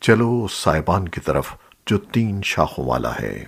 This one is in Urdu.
چلو اس سائبان کی طرف جو تین شاخوں والا ہے۔